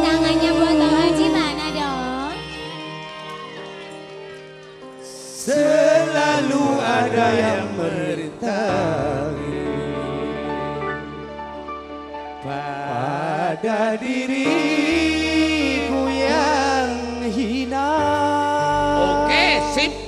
Tangannya buat mana dong? Selalu ada yang Pada diriku yang hina. Oke, sip.